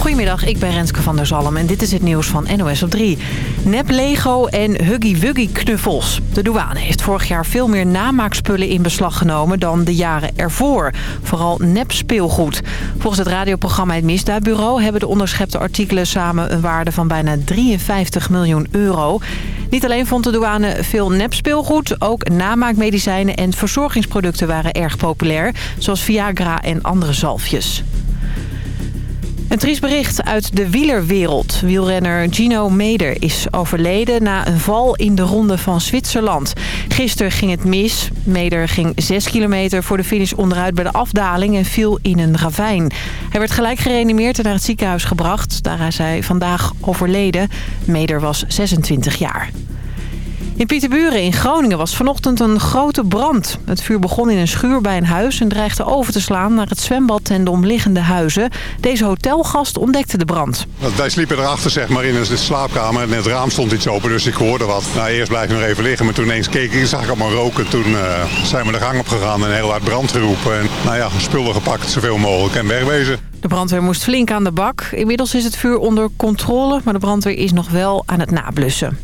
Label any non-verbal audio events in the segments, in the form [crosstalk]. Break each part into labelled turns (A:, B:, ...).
A: Goedemiddag, ik ben Renske van der Zalm en dit is het nieuws van NOS op 3. Nep Lego en Huggy Wuggy knuffels. De douane heeft vorig jaar veel meer namaakspullen in beslag genomen dan de jaren ervoor. Vooral nep speelgoed. Volgens het radioprogramma Het Misdaadbureau hebben de onderschepte artikelen samen een waarde van bijna 53 miljoen euro. Niet alleen vond de douane veel nep speelgoed, ook namaakmedicijnen en verzorgingsproducten waren erg populair. Zoals Viagra en andere zalfjes. Een triest bericht uit de wielerwereld. Wielrenner Gino Meder is overleden na een val in de ronde van Zwitserland. Gisteren ging het mis. Meder ging 6 kilometer voor de finish onderuit bij de afdaling en viel in een ravijn. Hij werd gelijk gereanimeerd en naar het ziekenhuis gebracht. Daar is hij vandaag overleden. Meder was 26 jaar. In Pieterburen in Groningen was vanochtend een grote brand. Het vuur begon in een schuur bij een huis en dreigde over te slaan naar het zwembad en de omliggende huizen. Deze hotelgast ontdekte de brand.
B: Wij sliepen erachter zeg maar in een slaapkamer en het raam stond iets open, dus ik hoorde wat. Nou, eerst blijf ik nog even liggen, maar toen ineens keek ik zag ik allemaal roken. Toen uh, zijn we de gang op gegaan en heel hard brand geroepen. En nou ja, spullen gepakt, zoveel mogelijk en wegwezen.
A: De brandweer moest flink aan de bak. Inmiddels is het vuur onder controle, maar de brandweer is nog wel aan het nablussen.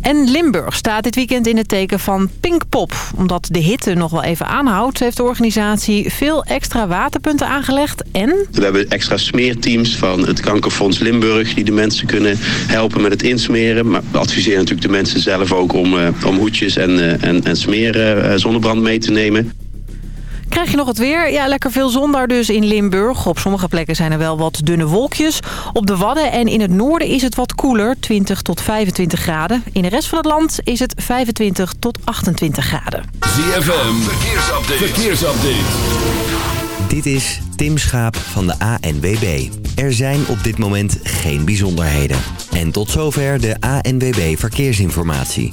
A: En Limburg staat dit weekend in het teken van Pinkpop. Omdat de hitte nog wel even aanhoudt... heeft de organisatie veel extra waterpunten aangelegd en...
C: We hebben extra smeerteams van het Kankerfonds Limburg... die de mensen kunnen helpen met het insmeren. Maar we adviseren natuurlijk de mensen zelf ook om, uh, om hoedjes en, uh, en, en smeren uh, zonnebrand mee te nemen.
A: Krijg je nog het weer? Ja, lekker veel zon daar dus in Limburg. Op sommige plekken zijn er wel wat dunne wolkjes. Op de Wadden en in het noorden is het wat koeler, 20 tot 25 graden. In de rest van het land is het 25 tot 28 graden.
D: ZFM, verkeersupdate. verkeersupdate.
E: Dit is Tim Schaap van de ANWB. Er zijn op dit moment geen bijzonderheden. En tot zover de ANWB Verkeersinformatie.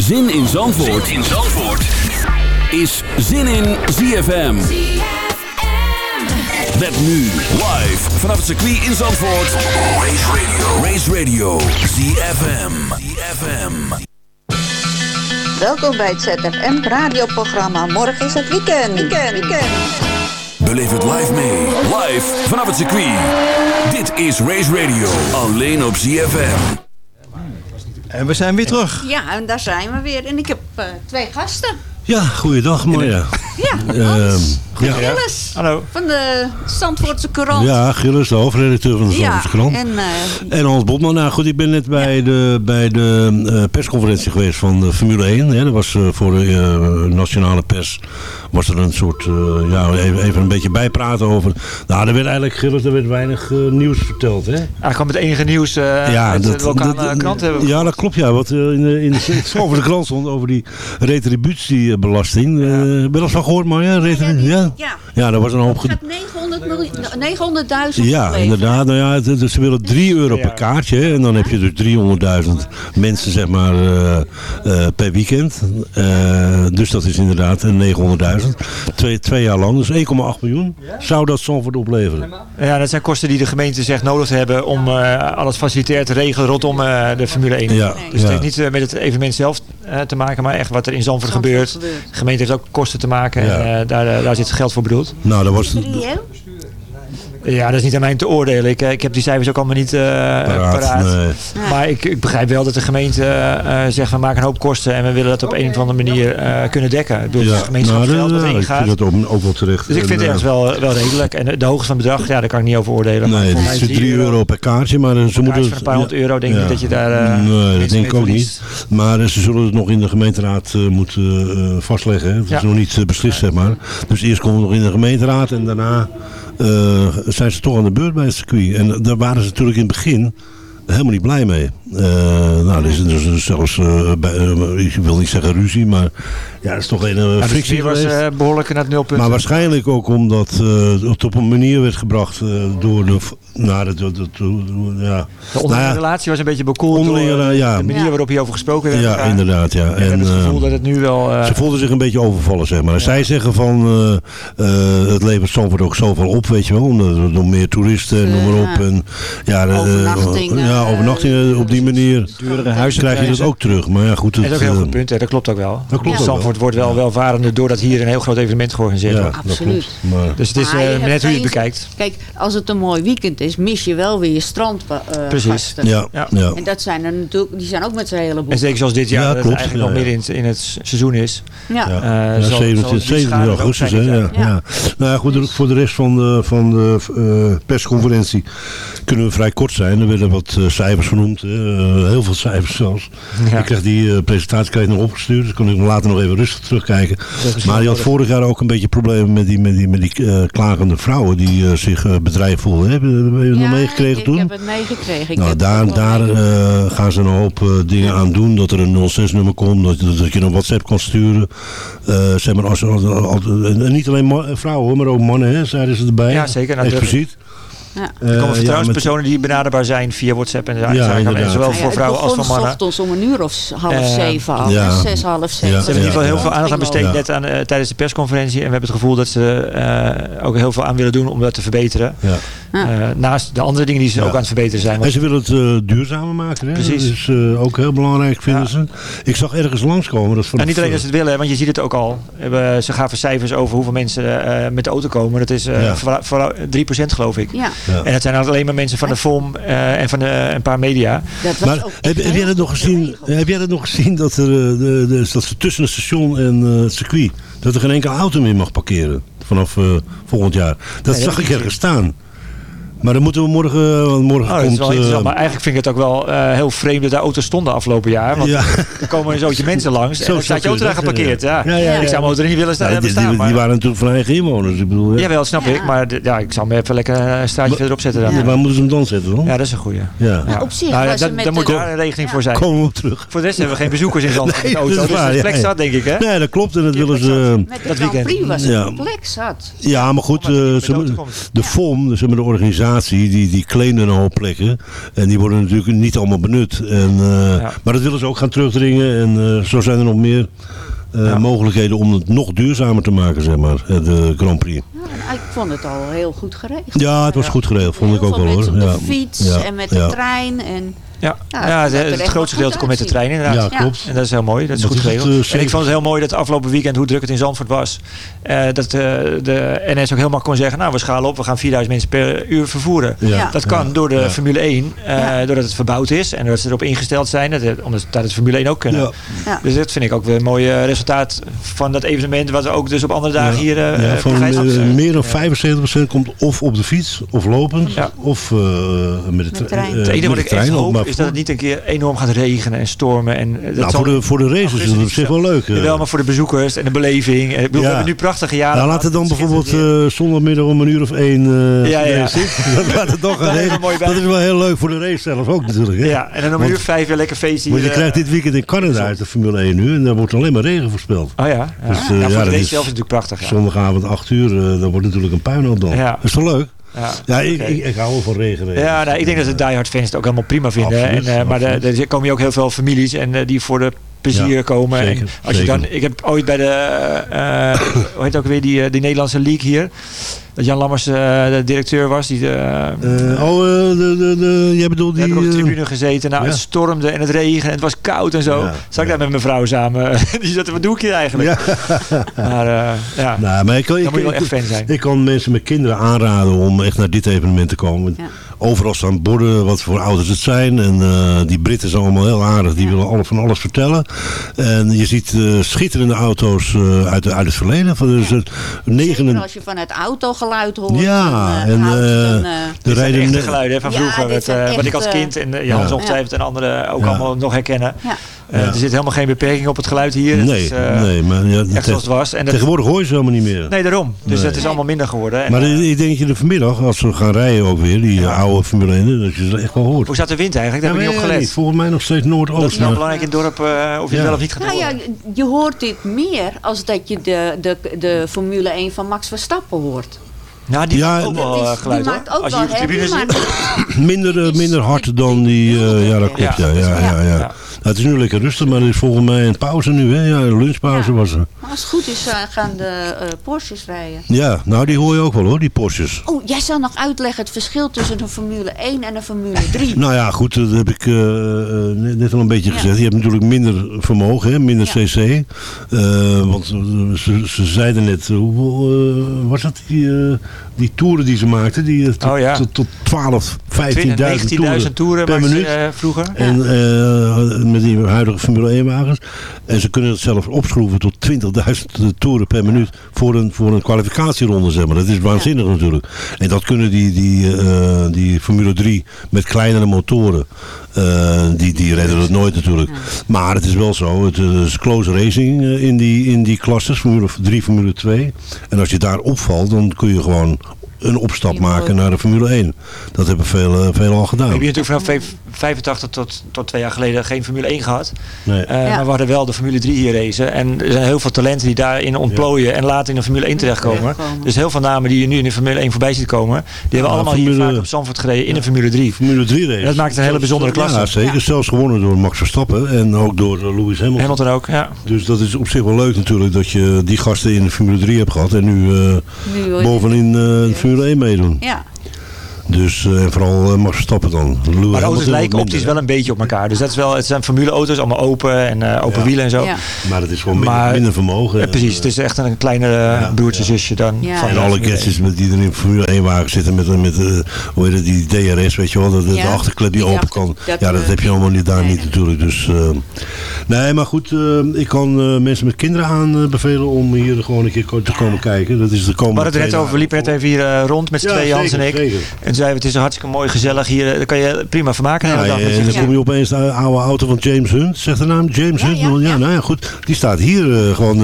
D: Zin in Zandvoort, zin in Zandvoort. is Zin in ZFM. Met nu live vanaf het circuit in Zandvoort. Race Radio. Race Radio. ZFM. ZFM.
F: Welkom bij het ZFM radioprogramma. Morgen is het weekend. Weekend, weekend.
D: Beleef het live mee. Live vanaf het circuit. Dit is Race Radio. Alleen op ZFM.
G: En we zijn weer terug.
F: Ja, en daar zijn we weer. En ik heb uh, twee gasten.
G: Ja, goeiedag Marja. [laughs]
F: Ja, uh, ja. Gilles.
G: Hallo.
F: Van de Zandvoortse Courant.
G: Ja, Gilles, de hoofdredacteur van de Zandvoortse ja, Courant. En, uh, en Hans Botman. Nou goed, ik ben net bij ja. de, bij de uh, persconferentie geweest van de Formule 1. Hè. Dat was voor de nationale pers was er een soort, ja, even, even, een beetje bijpraten over. Nou, er werd eigenlijk, Gilles, er werd weinig nieuws verteld. Hè?
H: Eigenlijk kwam het enige nieuws ja, uit dat, de lokale dat, krant hebben.
G: Ja, dat klopt ja. Wat in de, in de, de krant stond over die retributiebelasting. Ja. ben dat van gehoord? Ja.
F: Ja.
G: ja, dat was een hoop...
F: Het gaat 900.000
G: Ja, inderdaad. Nou ja, het, het, ze willen 3 euro per kaartje. En dan heb je dus 300.000 mensen zeg maar uh, uh, per weekend. Uh, dus dat is inderdaad 900.000. Twee, twee jaar lang. Dus 1,8 miljoen zou dat Zandvoort opleveren.
H: Ja, dat zijn kosten die de gemeente zegt nodig te hebben om alles facilitair te regelen rondom de Formule 1.
G: Ja,
H: dus het heeft niet met het evenement zelf te maken, maar echt wat er in Zandvoort, Zandvoort gebeurt. gebeurt. De gemeente heeft ook kosten te maken. Ja. En, daar, daar zit geld voor bedoeld.
G: Nou, dat was...
H: Ja, dat is niet aan mij te oordelen. Ik, ik heb die cijfers ook allemaal niet uh, paraat. paraat. Nee. Maar ik, ik, begrijp wel dat de gemeente uh, zegt, we maken een hoop kosten en we willen dat op een of andere manier uh, kunnen dekken. Ik bedoel, ja. het gemeenschapsgeld
G: nou, wat gaat. Ik vind dat ook, ook wel terecht.
H: Dus ik vind het ergens wel, wel redelijk. En de hoogte van het bedrag, ja, daar kan ik niet over oordelen.
G: Nee, het is 3 euro, euro per kaartje. Maar ze moeten...
H: Voor een paar honderd euro denk ik dat je daar...
G: nee, dat denk ik ook niet. Maar ze zullen het nog in de gemeenteraad moeten vastleggen. Het is nog niet beslist, zeg maar. Dus eerst komen we nog in de gemeenteraad en daarna... Uh, zijn ze toch aan de beurt bij het circuit. En daar waren ze natuurlijk in het begin helemaal niet blij mee. Uh, nou, er is dus zelfs, bij, uh, ik wil niet zeggen ruzie, maar ja, dat is toch een ja, frictie
H: dus was behoorlijk naar het nulpunt.
G: Maar waarschijnlijk ook omdat het op een manier werd gebracht door de... Nou, dat, dat,
H: ja. De onderlinge nou relatie was een beetje bekoeld door ja. de manier waarop hierover gesproken werd.
G: Ja,
H: gegaan.
G: inderdaad. Ja.
H: En, en het gevoel dat het nu wel...
G: ze voelden zich een beetje overvallen, zeg maar. Zij zeggen van, het levert Zandvoort ook zoveel op, weet je wel. Omdat, door meer toeristen en noem maar op. En, ja,
I: overnachting.
G: ja, overnachtingen op die manier huizen krijg je dat ook terug. Maar ja, goed,
H: het, en dat is ook een heel goed punt, hè. dat klopt ook wel. Dat klopt Zandvoort wordt wel welvarender doordat hier een heel groot evenement georganiseerd wordt.
I: Absoluut.
G: Maar...
H: Dus het is uh, net hoe je het bekijkt.
I: Kijk, als het een mooi weekend is, mis je wel weer je strand. Uh,
G: Precies. Ja.
I: Ja. ja. En dat zijn er natuurlijk, die zijn ook met z'n heleboel.
H: En zeker zoals dit jaar, ja, dat klopt. eigenlijk nog midden in, in, het seizoen is.
I: Ja,
G: uh, ja 27 augustus. Hè? Ja. Ja. Nou ja, goed, voor de rest van de, van de persconferentie kunnen we vrij kort zijn. Er werden wat cijfers genoemd. heel veel cijfers zelfs. Ik kreeg die presentatie krijg nog opgestuurd. Dus kon ik later nog even rustig terugkijken. Maar je had vorig jaar ook een beetje problemen met die, met die, met die uh, klagende vrouwen die uh, zich uh, bedreigd voelden. Heb je, heb je ja, nog meegekregen
I: ik,
G: toen?
I: ik heb het meegekregen.
G: Nou, daar daar gaan ze een hoop dingen aan doen. Dat er een 06-nummer komt. Dat, dat je een WhatsApp kan sturen. zeg maar, als, als, als, niet alleen vrouwen, maar ook mannen, hè, zeiden ze erbij.
H: Ja, zeker.
G: Nou, Expliciet.
I: Ja.
H: Er komen vertrouwenspersonen die benaderbaar zijn via WhatsApp en en zowel voor vrouwen als voor mannen.
I: Het begon om een uur of half zeven al. Ja. Zes, half zeven.
H: Ze hebben in ieder geval heel veel aandacht aan besteed net aan, uh, tijdens de persconferentie. En we hebben het gevoel dat ze uh, ook heel veel aan willen doen om dat te verbeteren. Ja. Uh, naast de andere dingen die ze ook aan het verbeteren zijn.
G: En ze willen het duurzamer maken. Hè?
H: Precies.
G: Dat is ook heel belangrijk vinden ze. Ik zag ergens langskomen. Dat
H: en niet alleen dat ze het willen, want je ziet het ook al. Ze gaven cijfers over hoeveel mensen met de auto komen. Dat is voor 3% geloof ik.
I: Ja.
H: En dat zijn alleen maar mensen van de FOM uh, en van de, een paar media.
G: maar heb, heb, jij dat nog gezien, heb jij dat nog gezien dat, er, de, de, dat ze tussen het station en uh, het circuit... dat er geen enkele auto meer mag parkeren vanaf uh, volgend jaar? Dat nee, zag ik ergens staan. Maar dan moeten we morgen... Want morgen
H: oh,
G: komt,
H: wel uh, maar eigenlijk vind ik het ook wel uh, heel vreemd dat daar auto's stonden afgelopen jaar. Want ja. er komen een zootje mensen langs Zo en dan staat je auto daar geparkeerd. Ja. Ja. Ja, Ik zou mijn auto niet willen staan,
G: ja, die,
H: staan
G: die, die, waren natuurlijk van eigen inwoners. Ik bedoel,
H: ja. Jawel, snap ik. Maar ja, ik zal me even lekker een straatje verderop zetten. Dan.
G: Waar moeten ze hem dan zetten dan?
H: Ja, dat is een goeie.
G: Ja.
I: Nou, op zich
H: nou, dat, Daar moet daar een regeling voor zijn.
G: Komen we terug.
H: Voor de rest hebben we geen bezoekers in Zandvoort met auto. Dus de plek zat denk ik hè?
G: Nee, dat klopt. En dat willen ze...
I: Met de Grand was het plek zat.
G: Ja, maar goed. De FOM, de organisatie, die claimde een hoop plekken. En die worden natuurlijk niet allemaal benut. En, uh, ja. Maar dat willen ze ook gaan terugdringen. En uh, zo zijn er nog meer uh, ja. mogelijkheden om het nog duurzamer te maken, zeg maar, de Grand Prix.
I: Ja, ik vond het al heel goed geregeld.
G: Ja, het was goed geregeld, vond ik ook wel hoor.
I: Met de fiets en met de trein en...
H: Ja, ja, ja het, het grootste gedeelte komt met de trein inderdaad.
G: Ja, klopt.
H: En dat is heel mooi. Dat is dat goed geregeld. Het, uh, en ik vond het heel mooi dat afgelopen weekend, hoe druk het in Zandvoort was, uh, dat uh, de NS ook heel makkelijk kon zeggen, nou we schalen op, we gaan 4000 mensen per uur vervoeren. Ja. Dat kan door de Formule 1, doordat het verbouwd is en doordat ze erop ingesteld zijn, dat het, omdat dat het Formule 1 ook kunnen. Dus dat vind ik ook weer een mooi resultaat van dat evenement, wat we ook dus op andere dagen hier ja,
G: van, Meer dan 75% komt of op de fiets, of lopend, of met de, trein.
H: het enige wat ik echt hoop, is dat het niet een keer enorm gaat regenen en stormen. En dat
G: nou, voor, de, voor de races is het op zich wel leuk.
H: Wel, maar voor de bezoekers en de beleving. Ik bedoel, ja. We hebben nu prachtige jaren.
G: Nou, laat het dan bijvoorbeeld uh, zondagmiddag om een uur of één uh, ja, ja. [laughs] dat laat het toch gaan regenen. Dat is wel heel leuk voor de race zelf ook natuurlijk. Hè?
H: Ja, en dan om een uur vijf weer lekker feestje.
G: Want je krijgt dit weekend in Canada uit de Formule 1 nu. En daar wordt alleen maar regen voorspeld.
H: Oh ja?
G: Dus,
H: ja voor de race zelf is natuurlijk prachtig.
G: Zondagavond 8 uur, dat wordt natuurlijk een puinhoop dan. Dat is toch leuk? Ja, ja ik, ik, ik, hou wel van.
H: Ja, nou, ik denk dat de diehard fans het ook helemaal prima vinden. Absoluut, en, uh, maar er komen hier ook heel veel families en uh, die voor de plezier ja, komen. Zeker, en als je dan, ik heb ooit bij de, uh, hoe heet ook weer die, die Nederlandse league hier dat Jan Lammers uh, de directeur was. Die, uh,
G: uh, oh, de, de, de, jij bedoelt die...
H: Ik heb op de tribune gezeten. Nou, ja. het stormde en het regen en het was koud en zo. Ja. Zat ik daar met mijn vrouw samen. [laughs] die zat, wat doe ik hier eigenlijk? Ja. maar ja,
G: nou, maar ik kan, ik,
H: moet je wel echt fan zijn.
G: Ik kan mensen met kinderen aanraden om echt naar dit evenement te komen. Overal staan borden wat voor auto's het zijn. En uh, die Britten zijn allemaal heel aardig. Die willen alles van alles vertellen. En je ziet uh, schitterende auto's uh, uit, uit het verleden. Van, dus,
I: ja. negen... als je van het autogeluid hoort.
G: Ja,
I: en
H: de rijden... echte geluiden van vroeger. Ja, met, wat ik als kind en Jan ja. Ongetwijfeld en anderen ook allemaal nog herkennen. Er zit helemaal geen beperking op het geluid hier.
G: Nee,
H: is,
G: nee maar ja,
H: echt zoals het was. En
G: dat, tegenwoordig hoor je ze helemaal niet meer.
H: Nee, daarom. Dus het is allemaal minder geworden.
G: maar ik denk dat je de vanmiddag, als we gaan rijden ook weer, die oude Formule 1, dat je ze echt wel hoort.
H: Hoe staat de wind eigenlijk? Daar heb ik niet op gelet.
G: Volgens mij nog steeds noordoost. Dat
H: is wel belangrijk in het dorp of je het wel of niet gaat
I: nou
H: horen.
I: Ja, je hoort dit meer als dat je de, de, de Formule 1 van Max Verstappen hoort.
H: Nou, die ja, maakt ook wel geluid
I: die maakt ook
H: Als
I: wel
H: je op de
I: zit.
G: minder, minder hard dan die... Uh, ja, dat klopt. Ja, ja, ja, ja, Nou, het is nu lekker rustig, maar er is volgens mij een pauze nu. Hè? Ja, een lunchpauze was er.
I: Maar als het goed is, uh, gaan de uh, Porsches rijden.
G: Ja, nou die hoor je ook wel hoor, die Porsches.
I: Oh, jij zal nog uitleggen het verschil tussen een Formule 1 en een Formule 3. [laughs]
G: nou ja, goed, dat heb ik net al een beetje gezegd. Je hebt natuurlijk minder vermogen, hè? minder cc. want ze, ze, zeiden net, hoeveel was dat? Die, die toeren die ze maakten, die
H: oh, ja.
G: tot, tot 12, 15.000 toeren,
H: toeren
G: per minuut.
H: Uh, vroeger.
G: En uh, met die huidige Formule 1 wagens. En ze kunnen het zelfs opschroeven tot 20.000 toeren per minuut voor een, voor een kwalificatieronde. Zeg maar. Dat is waanzinnig ja. natuurlijk. En dat kunnen die, die, uh, die Formule 3 met kleinere motoren. die, die redden het nooit natuurlijk. Maar het is wel zo. Het is close racing in die, in die klasses. Formule 3, Formule 2. En als je daar opvalt, dan kun je gewoon een opstap maken naar de Formule 1. Dat hebben veel, veel al gedaan.
H: Heb je natuurlijk vanaf 85 tot, tot twee jaar geleden geen Formule 1 gehad.
G: Nee.
H: Uh, ja. Maar we hadden wel de Formule 3 hier racen. En er zijn heel veel talenten die daarin ontplooien ja. en later in de Formule 1 terechtkomen. Dus heel veel namen die je nu in de Formule 1 voorbij ziet komen, die hebben allemaal Formule, hier vaak op Zandvoort gereden in de Formule 3.
G: Formule 3 race.
H: En dat maakt het een hele bijzondere klasse.
G: Ja, zeker. Zelfs gewonnen door Max Verstappen en ook door Lewis Hamilton.
H: Hamilton ook, ja.
G: Dus dat is op zich wel leuk natuurlijk dat je die gasten in de Formule 3 hebt gehad en nu, uh, nu bovenin uh, de Formule 1 meedoen.
I: Ja.
G: Dus uh, vooral uh, Max Verstappen dan. Lewis
H: maar de auto's lijken optisch wel een beetje op elkaar. Dus dat is wel, het zijn formuleauto's, allemaal open en uh, open
G: ja.
H: wielen en zo.
I: Ja.
G: Maar het is gewoon minder, maar, minder vermogen.
H: precies, het is echt een kleine broertje, zusje dan.
G: Van en alle gadgets met die er in Formule 1 wagen zitten met, met hoe heet het, die DRS, weet je wel. Dat, de achterklep die open kan. Dat, ja, dat heb je allemaal niet daar nee. niet natuurlijk. Dus, nee, maar goed, ik kan mensen met kinderen aanbevelen om hier gewoon een keer te komen kijken. Dat is de komende
H: We hadden het net over, we liepen net even hier rond met z'n tweeën, Hans en ik. En we, het is een hartstikke mooi, gezellig hier. Daar kan je prima vermaken.
G: Ja,
H: ja,
G: en dan kom je opeens de oude auto van James Hunt. Zegt de naam James Hunt? Ja, ja, nou ja, goed. Die staat hier uh, gewoon uh,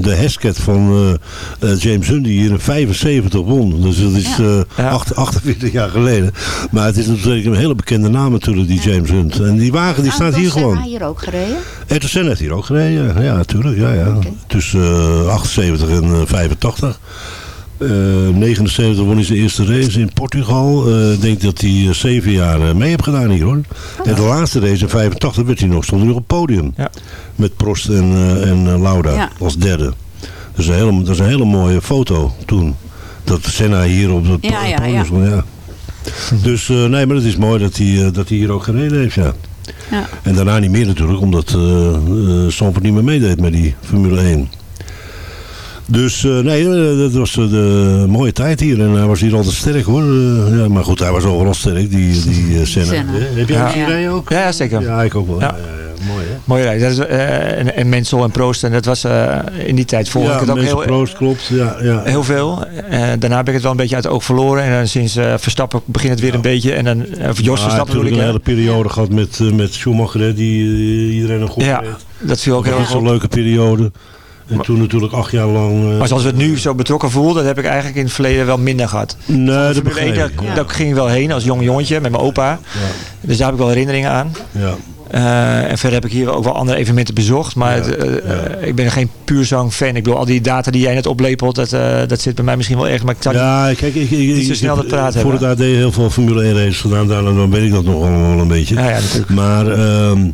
G: de Hesket van uh, James Hunt die hier in 75 won. Dus dat is 8, 48 jaar geleden. Maar het is natuurlijk een hele bekende naam natuurlijk, die James Hunt. En die wagen die staat hier gewoon.
I: Heeft hier ook gereden?
G: Ertosen heeft hier ook gereden, ja, natuurlijk. Ja, ja. Okay. Tussen 78 en 85. Uh, 79 won hij zijn eerste race in Portugal. Ik uh, denk dat hij uh, zeven jaar mee heeft gedaan hier hoor. Oh. En de laatste race in 85 werd hij nog, stond hij nog op het podium.
H: Ja.
G: Met Prost en, en Lauda ja. als derde. Dat is, een hele, dat is een hele mooie foto toen. Dat Senna hier op het
I: ja, ja,
G: podium stond. Ja. Dus nee, maar het is mooi dat hij, dat hij hier ook gereden heeft. Ja.
I: Ja.
G: En daarna niet meer natuurlijk, omdat uh, niet meer meedeed met die Formule 1. Dus uh, nee, dat was de mooie tijd hier. En hij was hier altijd sterk hoor. Uh, ja, maar goed, hij was overal sterk, die, die uh, Senna.
I: Senna.
G: Heb jij ja. ja. ook?
H: Ja, zeker.
G: Ja, ik ook wel.
H: Ja.
G: Mooi hè?
H: Mooie rij. Dat is, en, en Mensel en Proost. En dat was in die tijd volg ik het ook
G: Mensel,
H: heel,
G: Proost, klopt. Ja, ja.
H: heel veel. daarna heb ik het wel een beetje uit het oog verloren. En dan sinds Verstappen begint het weer ja. een beetje. En dan of Jos
G: ja,
H: Verstappen
G: ik. een hele periode gehad met, met Schumacher, hè, die iedereen nog goed
H: Ja,
G: reed.
H: dat viel ook heel
G: erg op. een leuke periode. En toen natuurlijk acht jaar lang... Uh,
H: maar zoals we het nu zo betrokken voelen, dat heb ik eigenlijk in het verleden wel minder gehad.
G: Nee, dat begrijp
H: daar,
G: ja.
H: daar ging ik wel heen als jong jongetje met mijn opa.
G: Ja.
H: Dus daar heb ik wel herinneringen aan.
G: Ja.
H: Uh, en verder heb ik hier ook wel andere evenementen bezocht. Maar
G: Ja,
H: het, uh,
G: ja.
H: ik ben geen puur zang fan. Ik bedoel, al die data die jij net oplepelt, dat, uh, dat zit bij mij misschien wel erg. Maar ik zou
G: Ja, kijk, ik, ik,
H: niet zo
G: ik
H: snel dat praat
G: voor
H: hebben.
G: het AD heel veel Formule 1 races gedaan. Daarom dan weet ik dat nog allemaal wel een beetje.
H: Ja.
G: Maar ehm,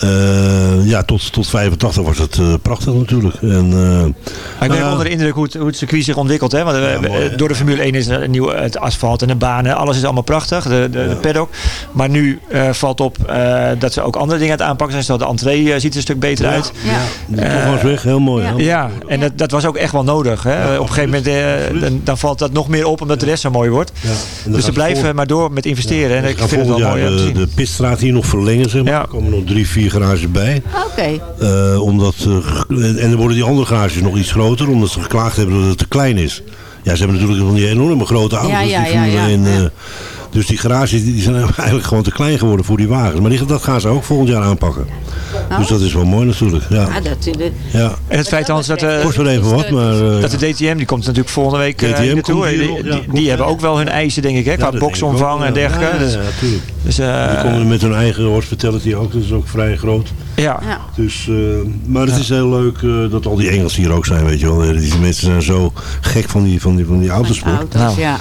G: eh, ja, tot, tot 85 was het eh, prachtig natuurlijk. En, eh,
H: ik ben
G: nou,
H: onder de indruk hoe het, hoe het circuit zich ontwikkelt. Hè? Want
G: Ja, mooi,
H: door de Formule 1 is een nieuw het asfalt en de banen. Alles is allemaal prachtig. De, de, de paddock. Maar nu eh, valt op eh, dat ze ook andere dingen aan het aanpakken zijn. Zoals de entree ziet er een stuk beter uit.
I: Ja.
G: was weg, heel mooi.
I: ja.
G: heel mooi.
H: Ja, en dat, dat was ook echt wel nodig. Hè? Op een gegeven moment dan, dan valt dat nog meer op omdat de rest zo mooi wordt. Dus ze blijven maar door met investeren.
G: en
H: en ik vind het wel mooi
G: de, de pitstraat hier nog verlengen. Zeg maar.
H: Ja.
G: Er komen nog drie, vier garages bij.
I: Oké.
G: Eh, omdat, eh, en dan worden die andere garages nog iets groter, omdat ze geklaagd hebben dat het te klein is. Ja, ze hebben natuurlijk van die enorme grote auto's,
I: Ja, ja,
G: die
I: ja, ja,
G: 1,
I: ja.
G: Dus die garages die zijn [laughs] eigenlijk gewoon te klein geworden voor die wagens. Maar die, dat gaan ze ook volgend jaar aanpakken. Oh. Dus dat is wel mooi natuurlijk. Ja. ja, dat,
H: de... ja. En het feit dat... Uh,
G: Kost wel even wat, maar...
H: Uh, dat de DTM, die komt natuurlijk volgende week uh, DTM naartoe. Die, die, die hebben ook wel hun eisen, denk ik, hè, qua boxomvang en dergelijke.
G: Dus- ja, natuurlijk. Dus, uh, die komen met hun eigen hospitality ook, dat is ook vrij groot.
H: Ja.
G: Dus, uh, maar het is heel leuk uh, dat al die Engelsen hier ook zijn, weet je wel. Die mensen zijn zo gek van die, van die, van die autosport.
I: Auto's, nou. ja.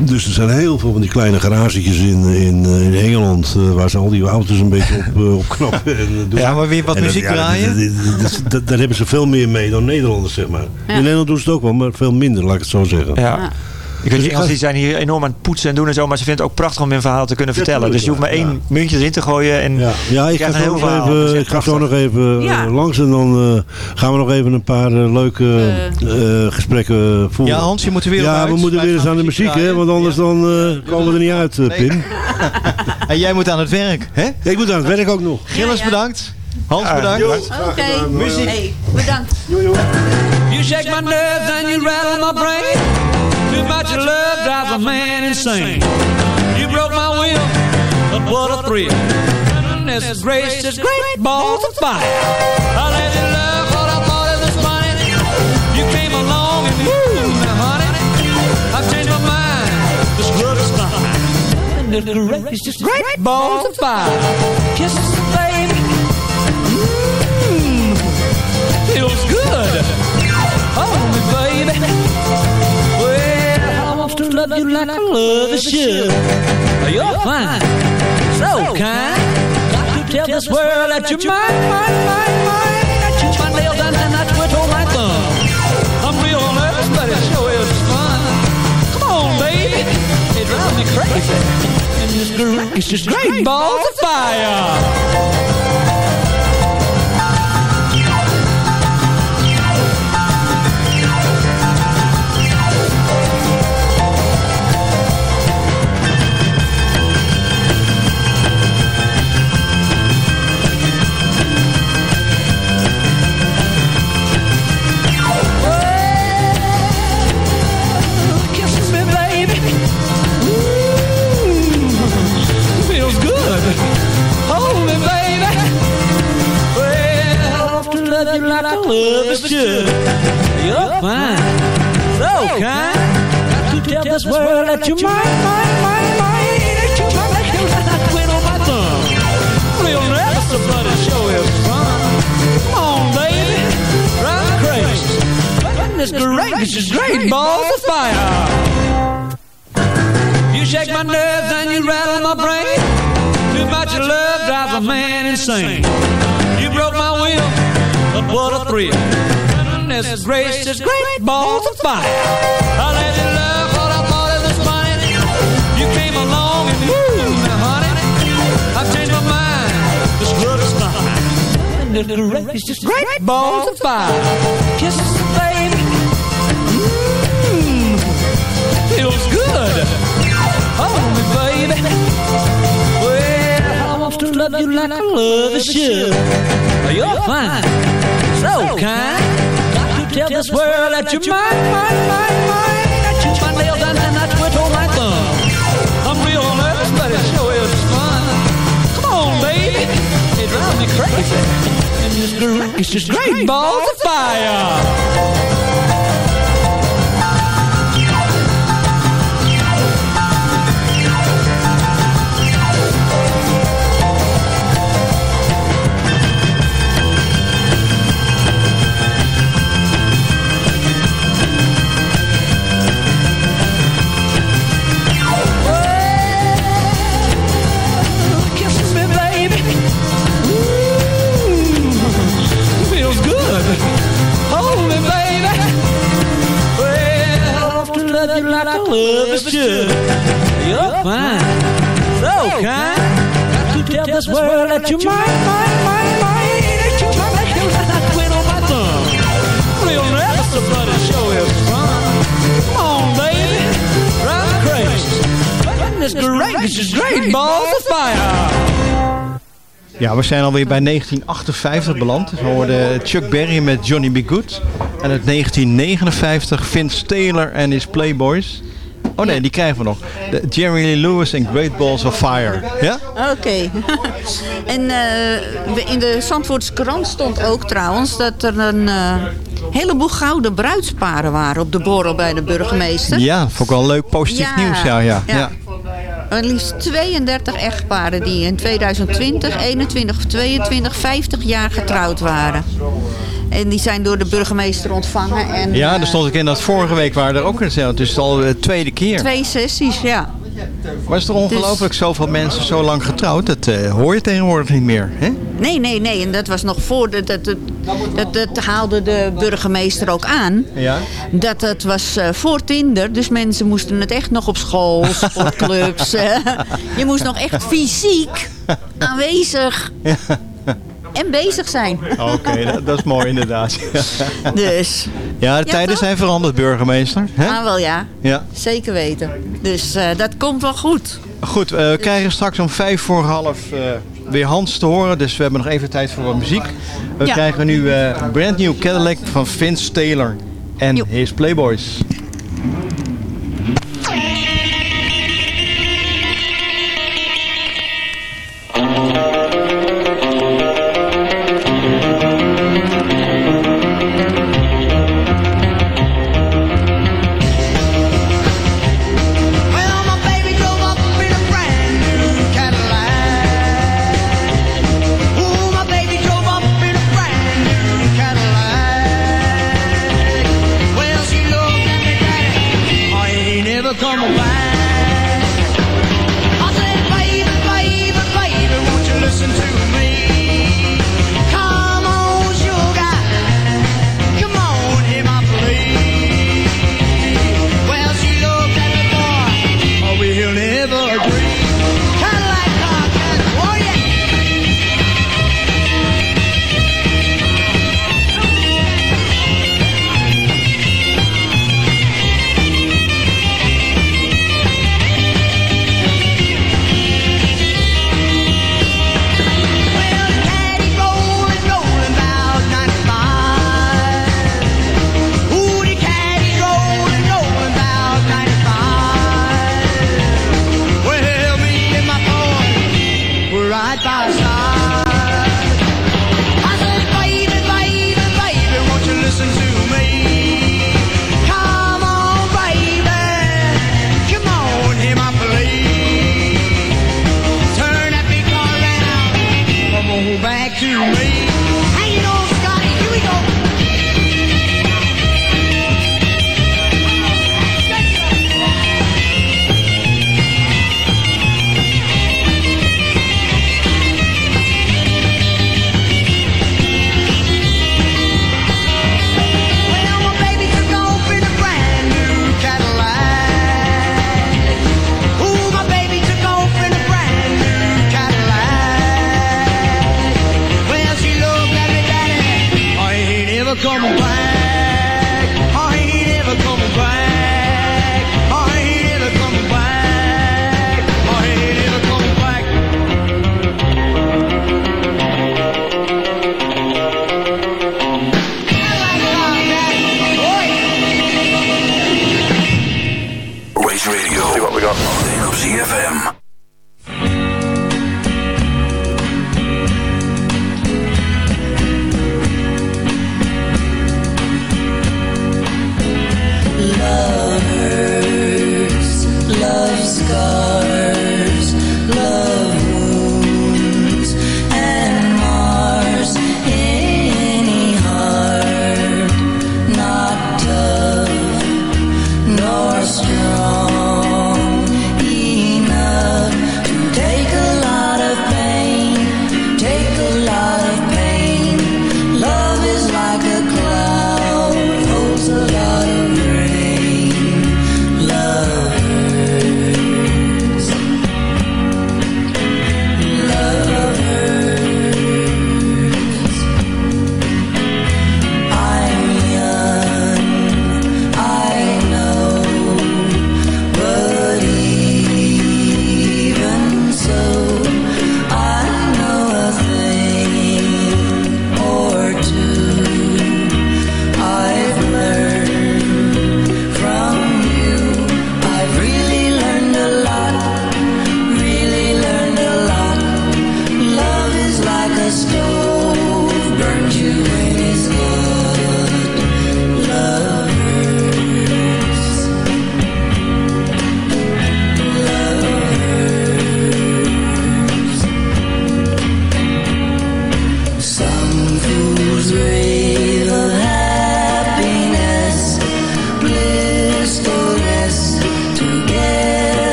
G: Dus er zijn heel veel van die kleine garagetjes in, in, in Engeland, uh, waar ze al die auto's een beetje op, uh, op knappen. En,
J: doen. Ja, maar weer wat en, muziek draaien?
G: Daar hebben ze veel meer mee dan Nederlanders, zeg maar. Ja. In Nederland doen ze het ook wel, maar veel minder, laat ik het zo zeggen.
H: Ja. Ik weet, Engels die zijn hier enorm aan het poetsen en doen en zo, maar ze vinden het ook prachtig om hun verhaal te kunnen vertellen. dus je hoeft maar één muntje erin te gooien en
G: ja, ja ik, ga zo nog even, ik ga zo nog even uh, langs en dan uh, gaan we nog even een paar uh, leuke gesprekken voeren.
J: Ja Hans, je moet er weer
G: Ja, we moeten weer eens aan de muziek, hè, want anders dan komen we er niet uit, Pim. [laughs]
J: en jij moet aan het werk, hè?
G: Ik moet aan het werk ook nog.
J: Gilles bedankt. Hans bedankt.
I: Oké, okay. muziek. Hey, bedankt.
K: You shake my nerves and you rattle my brain. Too much love drives a man insane. You broke my will, but what a thrill. Goodness gracious, great balls of fire. I let you love what I thought it was funny. You came along and woo, now honey, I've changed my mind. This love is fine. Goodness gracious, great balls of fire. Kisses, baby. Mmm, feels good. Love you like I love a should. You're fine, so kind. Got to tell this world that you're mine, mine, mine, mine. That you my nails and then I twiddle my thumb. I'm real nervous, but it sure is fun. Come on, baby, it drives me crazy. And this groove is just great balls of fire. That you're mine, mine, mine, mine. That you're mine, that you're mine. Quit on my thumb. Real nervous, but it sure is fun. Come on, baby, drive me crazy. Goodness gracious, great balls of fire. You shake my nerves and you rattle my brain. Too much love drives a man insane. You broke my will but what a thrill. Goodness gracious, great balls of fire. I let you fine. Goodness gracious, great balls of fire. Kisses, baby. Mmm, feels good. Hold me, baby. Well, I want to love you like I love a should. You're fine so kind. Got to tell this world that you're mine, mine, mine, mine. That you my nails and then I twiddle my thumb. I'm real nervous, but it sure is fun. Come on, baby, it drives me crazy. And this groove is just great balls of fire. This world that you're mine, mine, mine, mine. That. I quit on my thumb. Real is fun. Come on, baby, drive crazy. Goodness gracious, great balls of fire.
J: Ja, we zijn alweer bij 1958 beland. We hoorden Chuck Berry met Johnny B. Good. En uit 1959 Vince Taylor en his Playboys.
D: Oh nee, die krijgen we nog. De Jerry Lee Lewis en Great Balls of Fire. Ja?
I: Oké. [laughs] en uh, in de Zandvoortse krant stond ook trouwens dat er een uh, heleboel gouden bruidsparen waren op de borrel bij de burgemeester.
D: Ja, vond ik wel leuk positief
I: ja,
D: nieuws. Ja, ja, ja.
I: ja. liefst 32 echtparen die in 2020, 21 of 22, 50 jaar getrouwd waren. En die zijn door de burgemeester ontvangen. En,
D: ja, daar stond ik in dat vorige week waren er ook een Dus het is al de tweede keer.
I: Twee sessies, ja.
D: Maar is toch ongelooflijk dus... zoveel mensen zo lang getrouwd? Dat uh, hoor je tegenwoordig niet meer, hè?
I: Nee, nee, nee. En dat was nog voor... Dat, dat, dat, dat haalde de burgemeester ook aan.
D: Ja?
I: Dat het was uh, voor Tinder. Dus mensen moesten het echt nog op school, [laughs] sportclubs. je moest nog echt fysiek [laughs] aanwezig en bezig zijn.
D: Oké, okay, dat, dat, is mooi inderdaad. [laughs]
I: dus.
D: Ja, de ja, tijden toch? zijn veranderd, burgemeester. Hè?
I: Ah, wel ja.
D: ja.
I: Zeker weten. Dus uh, dat komt wel goed.
D: Goed, uh, we dus... krijgen straks om vijf voor half uh, weer Hans te horen. Dus we hebben nog even tijd voor wat muziek. We ja. krijgen nu Brand New Cadillac van Vince Taylor en His Playboys.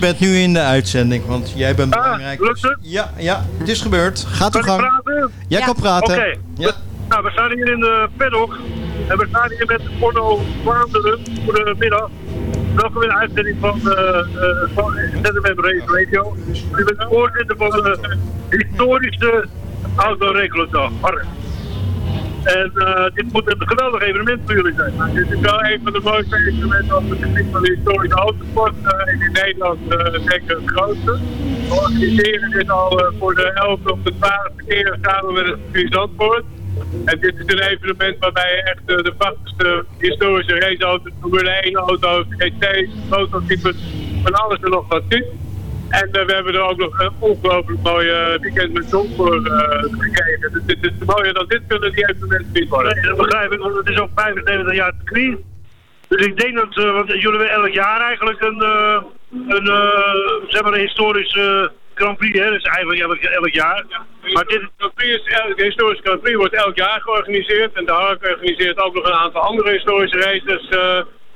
J: Bent nu in de uitzending, want jij bent ah, belangrijk.
L: Lukt het?
J: Ja, ja, het is gebeurd. Gaat
L: uw gang.
J: Praten? Jij kan praten.
L: Oké. Ja. Nou, we staan hier in de paddock en we staan hier met Porno Vlaanderen. Goedemiddag. Welkom in de uitzending van, uh, uh, van ZFM Race Radio. U bent de voorzitter van de historische autoreclamedag. En uh, dit moet een geweldig evenement voor jullie zijn. Nou, dit is wel een van de mooiste evenementen op het gebied van de historische autosport uh, in Nederland, denk ik het grootste. We organiseren dit al voor de 11e of de 12e keer samen met het circuit. En dit is een evenement waarbij je echt de prachtigste historische raceauto's, Formule 1 auto's, GT's, prototypes, van alles en nog wat ziet. En uh, we hebben er ook nog een ongelooflijk mooie weekend met zon voor uh, gekregen. Dus het is mooier dan dit kunnen die evenementen niet worden. Nee, dat begrijp ik, want het is ook 75 jaar circuit. Dus ik denk dat, want jullie hebben elk jaar eigenlijk een, een, zeg maar een historische Grand Prix, hè? dat is eigenlijk elk, elk jaar. Maar dit Grand Prix is, de historische Grand Prix wordt elk jaar georganiseerd. En de HARK organiseert ook nog een aantal andere historische races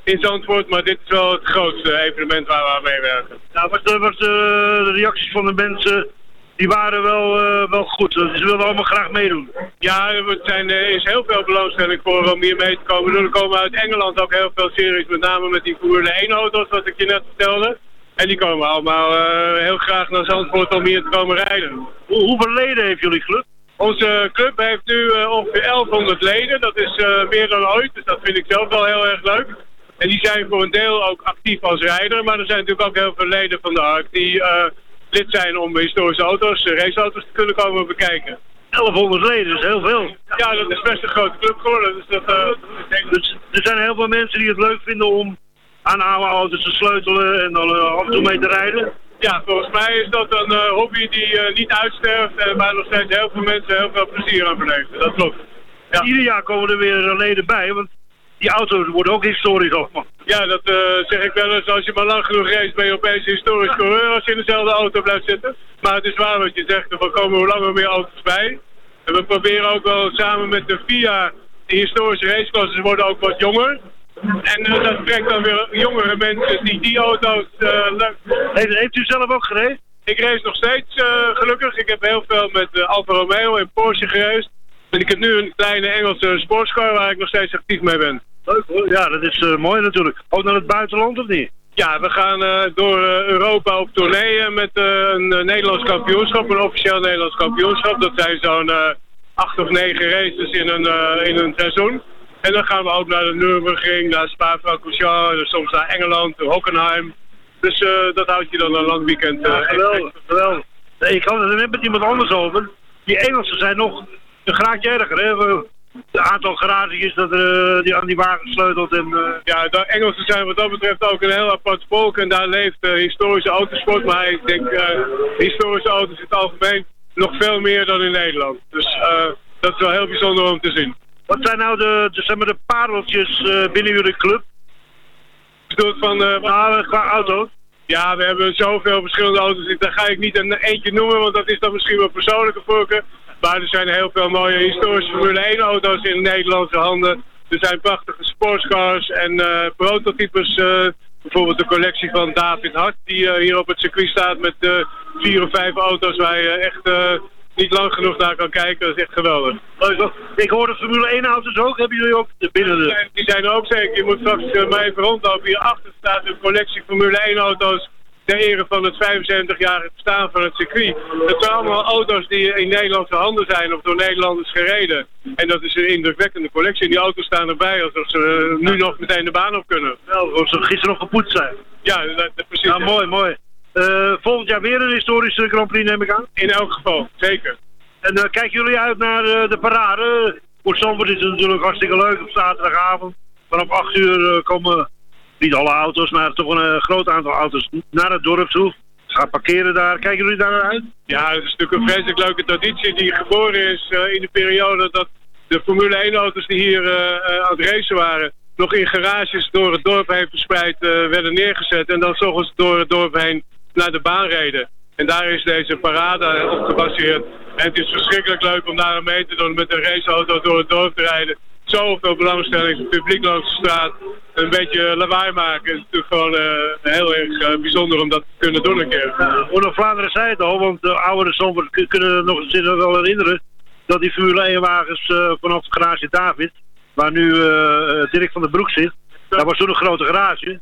L: in Zandvoort, maar dit is wel het grootste evenement waar we aan meewerken. Nou, wat, de, wat de reacties van de mensen, die waren wel, uh, wel goed. Ze wilden allemaal graag meedoen. Ja, er zijn, is heel veel belangstelling voor om hier mee te komen. Er komen uit Engeland ook heel veel series, met name met die Formule 1 auto's, wat ik je net vertelde. En die komen allemaal uh, heel graag naar Zandvoort om hier te komen rijden. Hoe, hoeveel leden heeft jullie club? Onze club heeft nu ongeveer 1100 leden. Dat is meer dan ooit, dus dat vind ik zelf wel heel erg leuk. En die zijn voor een deel ook actief als rijder. Maar er zijn natuurlijk ook heel veel leden van de ARC die uh, lid zijn om historische auto's, eh, raceauto's te kunnen komen bekijken. 1100 leden, is heel veel. Ja, dat is best een grote club geworden. Dus, dat, uh, dus er zijn heel veel mensen die het leuk vinden om aan oude auto's te sleutelen en dan af en toe mee te rijden. Ja, volgens mij is dat een uh, hobby die uh, niet uitsterft en waar nog steeds heel veel mensen heel veel plezier aan beleven. Dat klopt. Ja. Ieder jaar komen er weer leden bij, want die auto's worden ook historisch op. Ja, dat uh, zeg ik wel eens. Als je maar lang genoeg reist, ben je opeens historisch coureur als je in dezelfde auto blijft zitten. Maar het is waar wat je zegt, er komen hoe langer meer auto's bij. En we proberen ook wel samen met de FIA, de historische raceklasses worden ook wat jonger. En uh, dat trekt dan weer jongere mensen die die auto's uh, leuk heeft, heeft u zelf ook gereden? Ik race nog steeds, gelukkig. Ik heb heel veel met Alfa Romeo en Porsche gereisd. En ik heb nu een kleine Engelse sportscar waar ik nog steeds actief mee ben. Leuk hoor. Ja, dat is uh, mooi natuurlijk. Ook naar het buitenland of niet? Ja, we gaan uh, door uh, Europa op tournee met een Nederlands kampioenschap, een officieel Nederlands kampioenschap. Dat zijn zo'n acht of negen races in een, in een seizoen. En dan gaan we ook naar de Nürburgring, naar Spa-Francorchamps, soms naar Engeland, Hockenheim. Dus dat houdt je dan een lang weekend. geweldig, geweldig. Ik had het er net met iemand anders over. Die Engelsen zijn nog een graadje erger, hè? Het aantal garages dat uh, die aan die wagen sleutelt. En, uh... Ja, de Engelsen zijn wat dat betreft ook een heel apart volk. En daar leeft uh, historische autosport. Maar ik denk historische auto's in het algemeen nog veel meer dan in Nederland. Dus dat is wel heel bijzonder om te zien. Wat zijn nou de, de, zeg maar de pareltjes binnen jullie club? Bedoeld van nou, qua auto's? Ja, we hebben zoveel verschillende auto's. Daar ga ik niet een eentje noemen, want dat is dan misschien wel persoonlijke voorkeur. Maar er zijn heel veel mooie historische Formule 1 auto's in Nederlandse handen. Er zijn prachtige sportscars en uh, prototypes. Uh, bijvoorbeeld de collectie van David Hart die uh, hier op het circuit staat met vier of vijf auto's waar je echt niet lang genoeg naar kan kijken. Dat is echt geweldig. Ik hoor de Formule 1 auto's ook. Hebben jullie ook binnen de... Die zijn er ook zeker. Je moet straks maar even rondlopen. Hierachter staat een collectie Formule 1 auto's ter ere van het 75-jarige bestaan van het circuit. Het zijn allemaal auto's die in Nederlandse handen zijn of door Nederlanders gereden. En dat is een indrukwekkende collectie. Die auto's staan erbij alsof ze nu nog meteen de baan op kunnen. Wel, of ze gisteren nog gepoetst zijn. Ja, dat, dat, precies. Ja, mooi, mooi. Uh, volgend jaar weer een historische Grand Prix neem ik aan? In elk geval, zeker. En uh, kijken jullie uit naar uh, de parade? Voor Zandvoort is het natuurlijk hartstikke leuk op zaterdagavond. Vanaf 8 uur komen niet alle auto's, maar toch een uh, groot aantal auto's naar het dorp toe. Gaan parkeren daar. Kijken jullie daar naar uit? Ja, het is natuurlijk een vreselijk leuke traditie die geboren is uh, in de periode dat de Formule 1 auto's die hier uh, aan het racen waren, nog in garages door het dorp heen verspreid werden neergezet. En dan zorgens door het dorp heen naar de baan reden. En daar is deze parade op gebaseerd. En het is verschrikkelijk leuk om daar mee te doen met een raceauto door het dorp te rijden. Zoveel belangstelling, het publiek langs de straat, een beetje lawaai maken. Het is natuurlijk gewoon heel erg bijzonder om dat te kunnen doen een keer.
M: Ja, Vlaanderen zei het al, want de oudere Zandvoort kunnen nog wel herinneren dat die Formule 1 wagens vanaf de garage David, waar nu Dirk van der Broek zit, dat was toen een grote garage.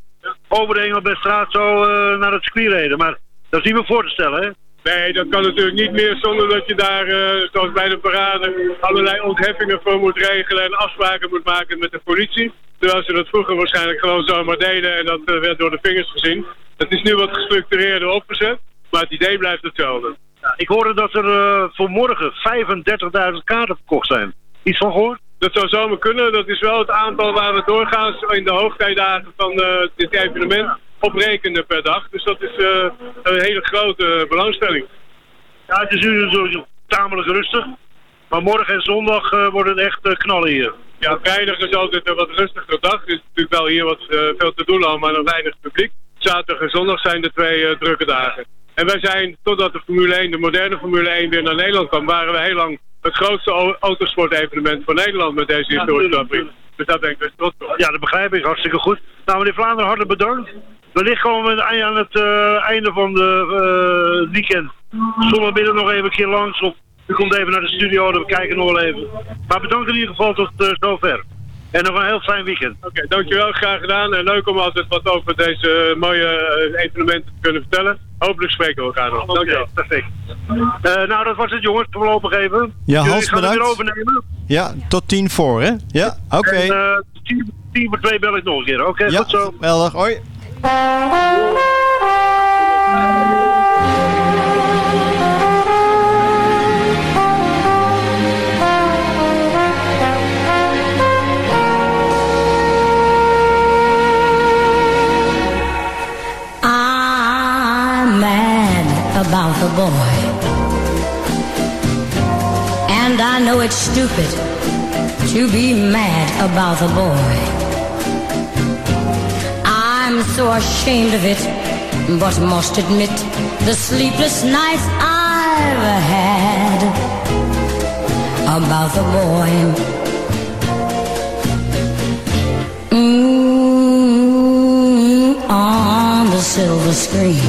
M: Over de Engelbertstraat zo naar het circuit reden. Maar dat is niet meer voor te stellen, hè?
L: Nee, dat kan natuurlijk niet meer zonder dat je daar, uh, zoals bij de parade, allerlei ontheffingen voor moet regelen en afspraken moet maken met de politie. Terwijl ze dat vroeger waarschijnlijk gewoon zomaar deden en dat uh, werd door de vingers gezien. Het is nu wat gestructureerder opgezet, maar het idee blijft hetzelfde.
M: Ja, ik hoorde dat er uh, voor morgen 35.000 kaarten verkocht zijn. Iets van gehoord?
L: Dat zou zomaar kunnen. Dat is wel het aantal waar we doorgaan in de hoogtijdagen van dit evenement oprekenen per dag. Dus dat is uh, een hele grote belangstelling.
M: Ja, het is nu tamelijk rustig. Maar morgen en zondag uh, wordt het echt uh, knallen hier.
L: Ja, vrijdag is altijd een wat rustiger dag. Er is natuurlijk wel hier wat veel te doen al, maar nog weinig publiek. Zaterdag en zondag zijn de twee drukke dagen. En wij zijn, totdat de Formule 1, de moderne Formule 1 weer naar Nederland kwam, waren we heel lang het grootste autosportevenement van Nederland met deze historische ja, Dus daar ben ik best trots op.
M: Ja, dat begrijp ik. Hartstikke goed. Nou, meneer Vlaanderen, hartelijk bedankt. Wellicht komen we aan het uh, einde van de uh, weekend. Zondagmiddag nog even een keer langs. Of u komt even naar de studio, dan kijken nog wel even. Maar bedankt in ieder geval tot uh, zover. En nog een heel fijn weekend.
L: Oké, okay, dankjewel. Graag gedaan. En leuk om altijd wat over deze mooie evenementen te kunnen vertellen. Hopelijk spreken we elkaar nog.
M: Okay, dankjewel. Perfect. nou, dat was het jongens. Voorlopig even.
J: Ja, Hans,
M: gaan
J: bedankt.
M: weer overnemen.
J: Ja, tot tien voor, hè? Ja, oké. Okay.
M: En tien, tien voor twee bel ik nog een keer. Oké, okay,
J: ja,
M: goed zo.
J: Geweldig. Hoi.
N: About the boy. And I know it's stupid to be mad about the boy. So ashamed of it, but must admit the sleepless nights I've had about the boy. Mm, on the silver screen,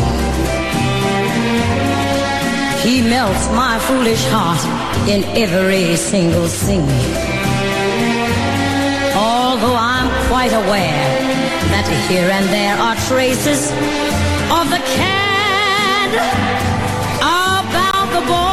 N: he melts my foolish heart in every single scene. Although I'm quite aware that here and there are traces of the cad about the boy.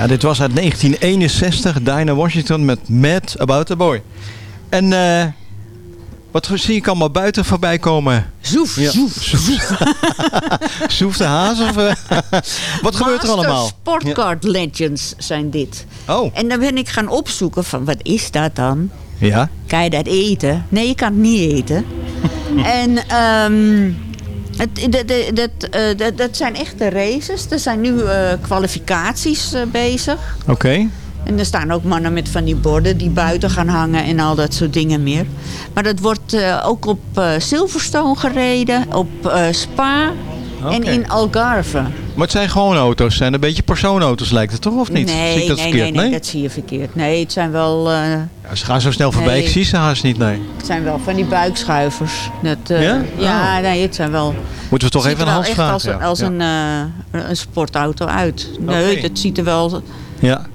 J: Ja, dit was uit 1961, Dinah Washington met Mad About the Boy. En eh, wat zie ik allemaal buiten voorbij komen?
I: Zoef,
J: Ja.
I: zoef, [laughs]
J: zoef. [laughs] Zoef de haas of... eh, [laughs] wat gebeurt er allemaal?
I: Sportcard Legends zijn dit.
J: Oh.
I: En dan ben ik gaan opzoeken van wat is dat dan?
J: Ja.
I: Kan je dat eten? Nee, je kan het niet eten. en ehm, het, dat, dat, dat, eh, dat, dat zijn echte races. Er zijn nu eh, kwalificaties eh, bezig.
J: Oké.
I: En er staan ook mannen met van die borden die buiten gaan hangen en al dat soort dingen meer. Maar dat wordt uh, ook op uh, Silverstone gereden, op uh, Spa okay. en in Algarve.
J: Maar het zijn gewoon auto's, zijn een beetje persoonauto's lijkt het toch of niet?
I: Nee,
J: zie ik dat
I: nee,
J: verkeerd?
I: nee, nee, dat zie je verkeerd. Nee, het zijn wel...
J: Ja, ze gaan zo snel voorbij,
I: nee.
J: ik zie ze haast niet, nee.
I: Het zijn wel van die buikschuivers. Dat, ja? Ja, oh. nee, het zijn wel...
J: Moeten we toch even een hand vragen?
I: als, als ja. een, een sportauto uit. Nee, okay. dat ziet er wel...
J: Ja.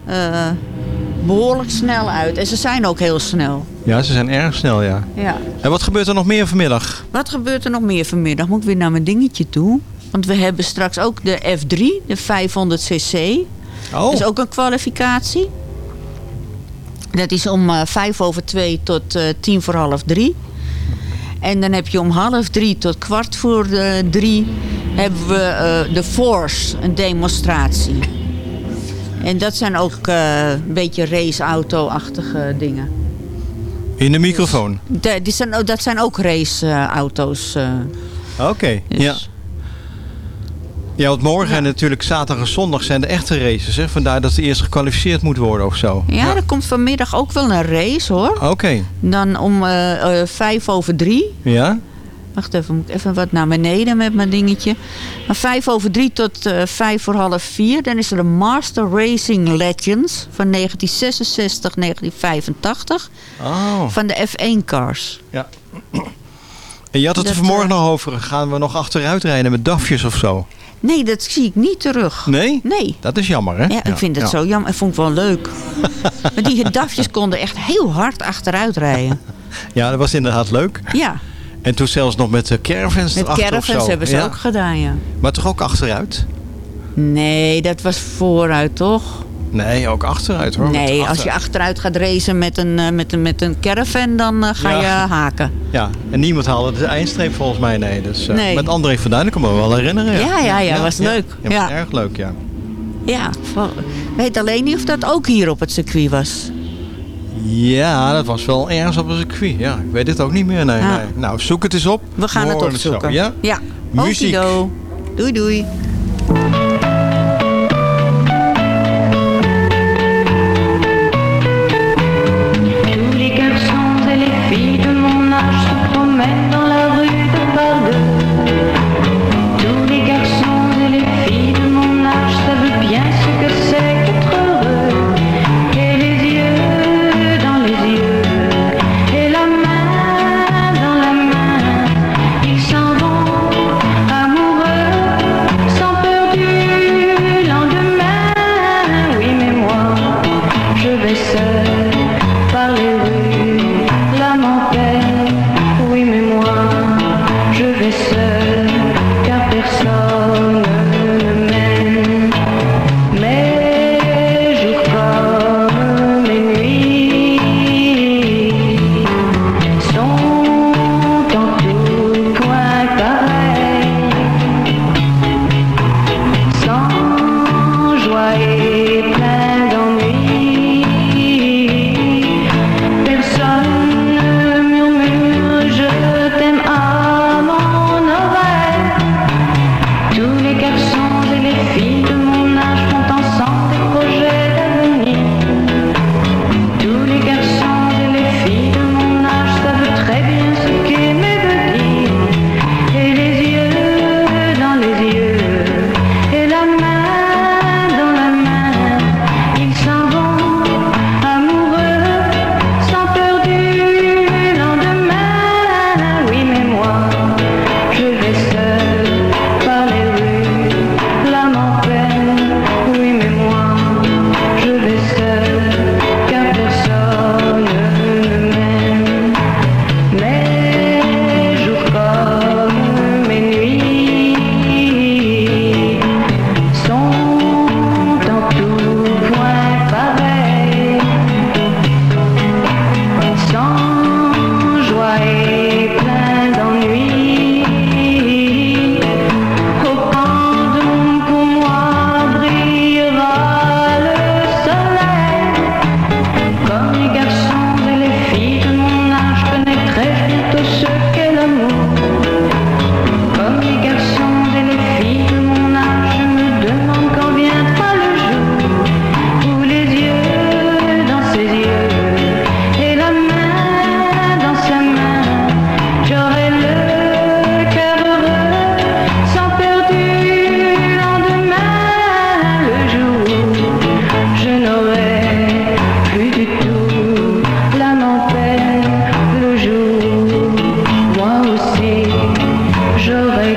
I: Behoorlijk snel uit. En ze zijn ook heel snel.
J: Ja, ze zijn erg snel, ja.
I: ja.
J: En wat gebeurt er nog meer vanmiddag?
I: Wat gebeurt er nog meer vanmiddag? Moet ik weer naar mijn dingetje toe. Want we hebben straks ook de F3, de 500cc.
J: Oh.
I: Dat is ook een kwalificatie. Dat is om uh, vijf over twee tot uh, tien voor half drie. En dan heb je om half drie tot kwart voor uh, drie... hebben we de Force, een demonstratie. En dat zijn ook een beetje raceauto-achtige dingen.
J: In de microfoon?
I: Dus, de, die zijn, dat zijn ook raceauto's.
J: Oké, okay, dus. ja. Ja, want morgen en natuurlijk zaterdag en zondag zijn de echte races. Hè? Vandaar dat ze eerst gekwalificeerd moet worden of zo.
I: Ja, er komt vanmiddag ook wel een race hoor.
J: Oké. Okay.
I: Dan om uh, vijf over drie.
J: Ja.
I: Wacht even, moet ik even wat naar beneden met mijn dingetje. Van vijf over drie tot uh, vijf voor half vier. Dan is er de Master Racing Legends van 1966, 1985.
J: Oh.
I: Van de F1 cars.
J: Ja. En je had het er vanmorgen nog over. Gaan we nog achteruit rijden met dafjes of zo?
I: Nee, dat zie ik niet terug.
J: Nee?
I: Nee.
J: Dat is jammer, hè?
I: Ja, ik vind het ja. zo jammer. Ik vond het wel leuk. [laughs] maar die dafjes konden echt heel hard achteruit rijden.
J: Ja, dat was inderdaad leuk.
I: Ja.
J: En toen zelfs nog met de caravans
I: Met caravans hebben ze ja. ook gedaan, ja.
J: Maar toch ook achteruit?
I: Nee, dat was vooruit, toch?
J: Nee, ook achteruit hoor.
I: Nee,
J: achteruit.
I: als je achteruit gaat racen met een, uh, met een, met een caravan, dan uh, ga ja. je haken.
J: Ja, en niemand haalde de eindstreep volgens mij, nee. Dus uh, nee. met André van Duin, ik kan me wel herinneren.
I: Ja, ja, ja, ja was leuk.
J: Ja, erg leuk, ja.
I: Ja, weet alleen niet of dat ook hier op het circuit was.
J: Ja, dat was wel ergens op een circuit. Ja, ik weet het ook niet meer. Nee,
I: Ah.
J: nee. Nou, zoek het eens op.
I: We gaan het opzoeken.
J: zo, ja?
I: ja.
J: Muziek.
I: Okido. Doei doei.
O: Je j'aurais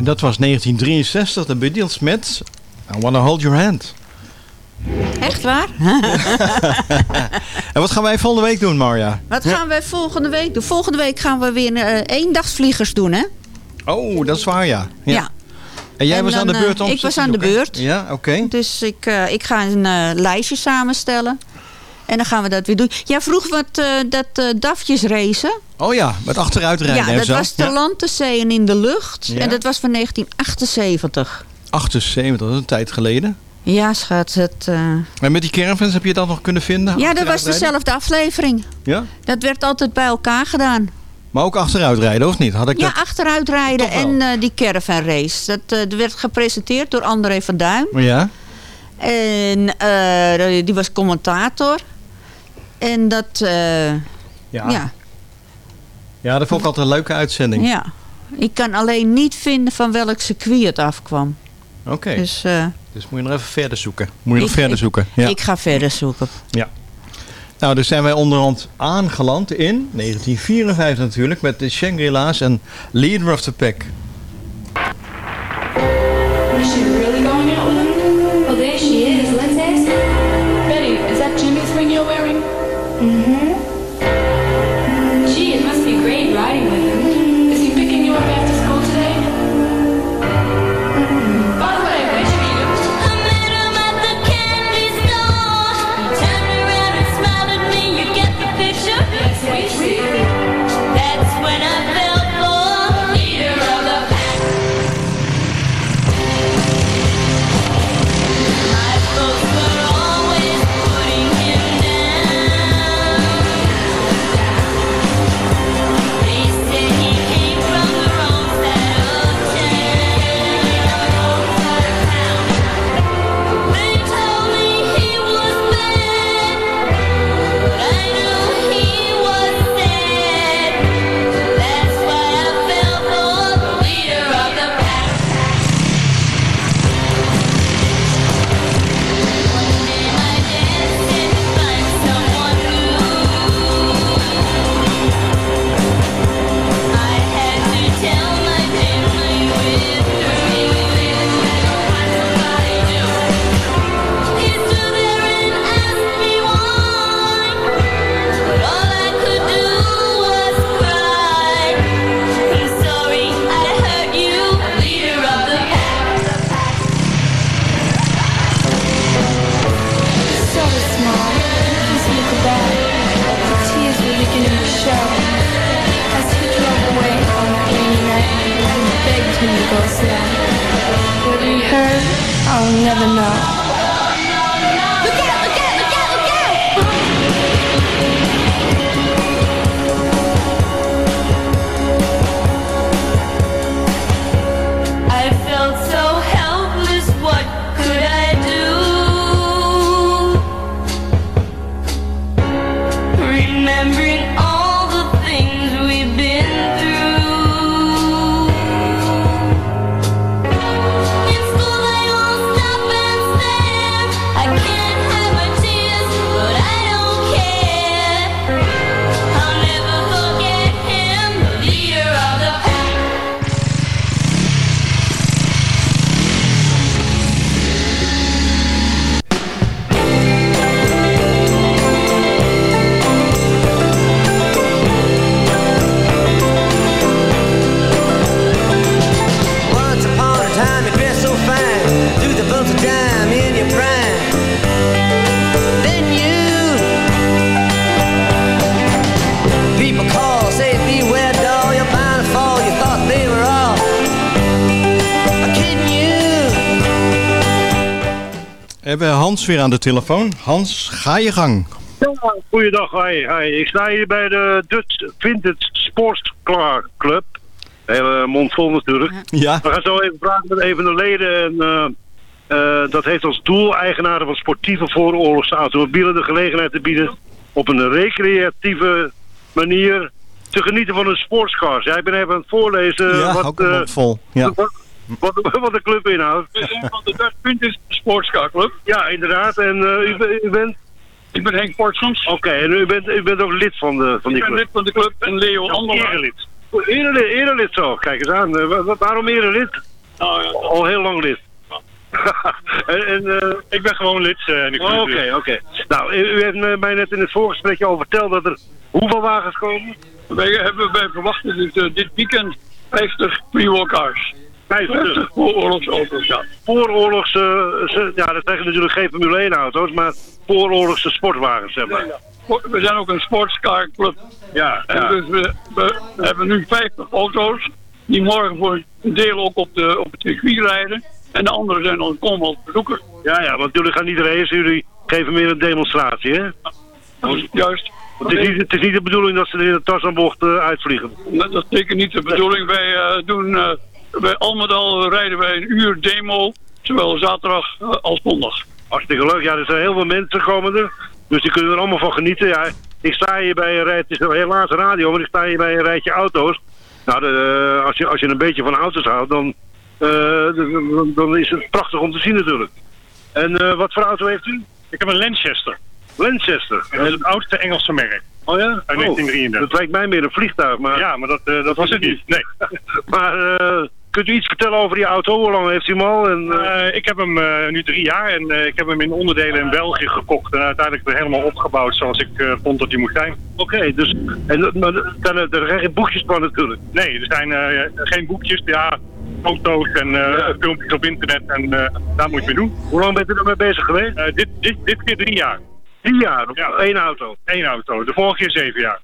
O: en
J: dat was 1963, de Beatles met I Wanna Hold Your Hand.
I: Echt waar? [laughs] [laughs]
J: En wat gaan wij volgende week doen, Marja?
I: Wat gaan we volgende week doen? Volgende week gaan we weer uh, eendagsvliegers doen, hè?
J: Oh, dat is waar, ja.
I: Ja.
J: En jij
I: En
J: was aan de beurt
I: eh,
J: om
I: Ik was aan de beurt.
J: Ja, oké.
I: Dus ik, eh, ik ga een eh, lijstje samenstellen. En dan gaan we dat weer doen. Jij vroeg wat eh, dat eh dafjes racen.
J: Oh ja, met achteruitrijden
I: Ja, dat
J: zo.
I: was de land, de zee en in de lucht.
J: Ja.
I: En dat was van 1978.
J: 78, dat is een tijd geleden.
I: Ja, schat. Het, eh,
J: En met die caravans heb je dat nog kunnen vinden?
I: Ja, dat was
J: Achteruitrijden?
I: dezelfde aflevering.
J: Ja?
I: Dat werd altijd bij elkaar gedaan.
J: Maar ook achteruitrijden, of niet? Had ik
I: Ja,
J: dat...
I: achteruit rijden en eh, die caravan race. Dat werd gepresenteerd door André van Duin.
J: Ja?
I: En die was commentator. En dat, eh,
J: Ja.
I: ja.
J: Ja, dat vond ik altijd een leuke uitzending.
I: ja. Ik kan alleen niet vinden van welk circuit het afkwam.
J: Oké.
I: Dus, eh,
J: Dus moet je nog even verder zoeken. Moet je nog
I: Ik-
J: verder
I: ik-
J: zoeken. Ja.
I: Ik ga verder zoeken.
J: ja. Nou, dus zijn wij onderhand aangeland in 1954 natuurlijk met de Shangri-La's en Leader of the Pack. Hans weer aan de telefoon. Hans, ga je gang.
M: Ja, goeiedag. Hi, hi. Ik sta hier bij de Dutch Vintage Sports Club. Hele mond vol natuurlijk.
J: Ja.
M: We gaan zo even praten met een van de leden. En, eh, eh, dat heeft als doel eigenaren van sportieve vooroorlogse automobielen de gelegenheid te bieden op een recreatieve manier te genieten van een sportscar. Ja, ik ben even aan het voorlezen
J: Ja,
M: wat,
J: ook een
M: eh,
J: mond vol. Ja.
M: wat, wat, wat de club inhoudt. We zijn van de Dutch Vintage Sportscar Club. Ja, inderdaad. En eh, u, u bent... Ik ben Henk Portsons. Oké, en u bent, u bent ook lid van, de, van die club? Ik ben lid van de club en Leo Andermaat. Erelid. Erelid, erelid zo, kijk eens aan. Eh, wa- wa- waarom erelid? Al heel lang lid. [laughs] en, en, eh, ik ben gewoon lid.
P: Oh,
M: Oké, oké. Nou, u, u heeft mij net in het voorgesprekje al verteld dat er hoeveel wagens komen?
P: Wij, hebben, wij verwachten dus, eh, dit weekend 50 pre-war cars. 50 vooroorlogsauto's, ja.
M: Vooroorlogse, ja dat zijn natuurlijk geen Formule 1 auto's, maar vooroorlogse sportwagens, zeg maar.
P: We zijn ook een sportscar club.
M: Ja,
P: En
M: ja.
P: dus we, we hebben nu 50 auto's die morgen voor een deel ook op, de, op het circuit rijden. En de andere zijn dan komen als bezoekers.
M: Ja, ja, want jullie gaan niet racen, jullie geven meer een demonstratie, hè?
P: Juist.
M: Het, is niet, het is niet de bedoeling dat ze er in de Tarzanbocht eh, uitvliegen.
P: Dat is zeker niet de bedoeling. Wij eh, doen, eh, bij al met al rijden wij een uur demo, zowel zaterdag eh, als zondag.
M: Hartstikke leuk. Ja, er zijn heel veel mensen komen er. Dus die kunnen er allemaal van genieten. Ja, ik sta hier bij een rijtje, het is helaas radio, maar ik sta hier bij een rijtje auto's. Nou, de, eh, als, je, als je een beetje van auto's houdt, dan, eh, dan, dan is het prachtig om te zien natuurlijk. En eh, wat voor auto heeft u?
P: Ik heb een Lanchester.
M: Lanchester.
P: Het oudste Engelse merk.
M: Oh ja?
P: Uit
M: Oh,
P: 1933.
M: dat lijkt mij meer een vliegtuig, maar...
P: Ja, maar dat, dat was het niet. Nee. [laughs]
M: maar eh, kunt u iets vertellen over die auto? Hoe lang heeft u hem al? En, eh,
P: Eh, ik heb hem eh, nu drie jaar en ik heb hem in onderdelen in België gekocht en uiteindelijk weer helemaal opgebouwd zoals ik vond dat hij moest zijn.
M: Oké, dus en, maar er zijn geen boekjes van natuurlijk.
P: Nee, er zijn geen boekjes, ja, foto's en filmpjes op internet en daar moet je mee doen.
M: Hoe lang bent u ermee bezig geweest?
P: Dit, dit, dit keer drie jaar.
M: Drie jaar op
P: Ja.
M: één auto.
P: Eén auto, de vorige keer zeven jaar.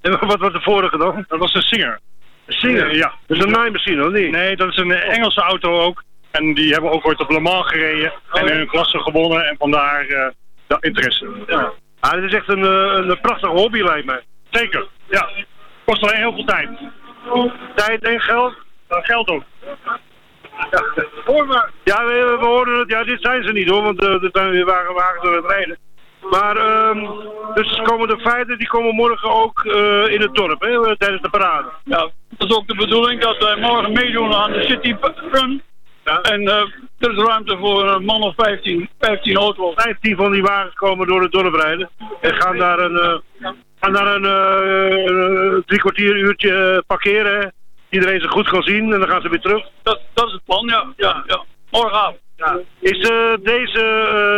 M: En wat was de vorige dan?
P: Dat was een Singer.
M: Singer?
P: ja.
M: Dat is een naaimachine, of niet?
P: Nee, dat is een eh, Engelse auto ook. En die hebben ook ooit op Le Mans gereden en in hun klasse gewonnen en vandaar eh de interesse.
M: Ja. Ah, dit is echt een, eh, een prachtige hobby lijkt mij.
P: Zeker, ja. Kost alleen heel veel tijd.
M: Tijd en geld?
P: Geld ook.
M: Ja, hoor maar. Ja, we, we horen het. Ja, dit zijn ze niet hoor, want uh, er zijn weer wagen, wagens het rijden. Maar, ehm dus komen de feiten, die komen morgen ook uh, in het dorp, hè, tijdens de parade.
P: Ja, dat is ook de bedoeling dat wij morgen meedoen aan de City Run. Ja. En uh, er is ruimte voor een man of 15, 15 auto's.
M: 15 van die wagens komen door het dorp rijden. En gaan daar een, uh, gaan daar een drie kwartier uurtje parkeren. Hè. Iedereen ze goed kan zien en dan gaan ze weer terug.
P: Dat, dat is het plan, ja. ja, ja. Morgenavond.
M: Ja. Is uh, deze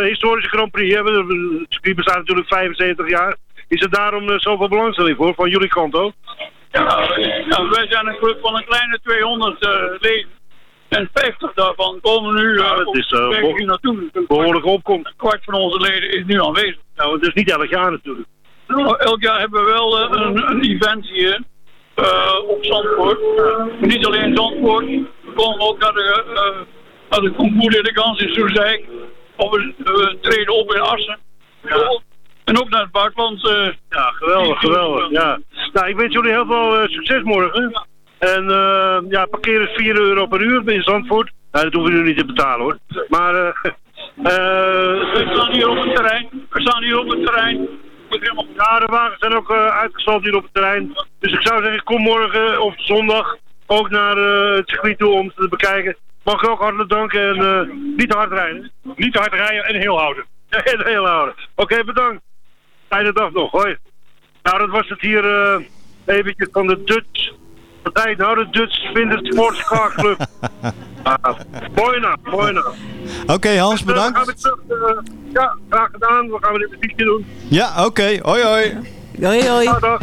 M: uh, historische Grand Prix, hè, het circuit bestaat natuurlijk 75 jaar, is er daarom uh, zoveel belangstelling voor, van jullie kant ook?
P: Ja, ja, wij zijn een club van een kleine 200 leden. En 50 daarvan komen nu
M: ja, dat is, beho
P: hier naartoe.
M: Een behoorlijke opkomst.
P: Een kwart van onze leden is nu aanwezig.
M: Nou, dat is niet elk jaar natuurlijk.
P: Nou, elk jaar hebben we wel een, een event hier op Zandvoort. niet alleen Zandvoort, we komen ook naar de naar de concours d'elegance in Soezijk. Of we, we, treden op in Assen. Ja. En ook naar het buitenland. Uh,
M: ja, geweldig, geweldig. Ja. Nou, ik wens jullie heel veel uh, succes morgen. En uh, ja, parkeren is 4 euro per uur in Zandvoort. Nou, dat hoeven jullie niet te betalen hoor. Maar [laughs]
P: we staan hier op het terrein. We staan hier op het terrein.
M: Ja, de wagens zijn ook uitgestald hier op het terrein. Dus ik zou zeggen, kom morgen of zondag ook naar het circuit toe om te bekijken. Mag ik ook hartelijk danken en uh, niet te hard rijden.
P: Niet te hard rijden en heel houden. [laughs]
M: en heel houden. Oké, okay, bedankt. Fijne dag nog, hoi. Nou, dat was het hier uh, eventjes van de Dutch... Wat heet nou? De Dutch Vintage Sports Car Club. [laughs] ah, mooi nou, mooi nou.
J: Oké, okay, Hans, bedankt.
M: Gaan we terug, uh, ja, graag gedaan. We gaan weer dit muziekje doen.
J: Ja, oké. Okay. Hoi, hoi.
I: Hoi, hoi.
M: Ja, dag.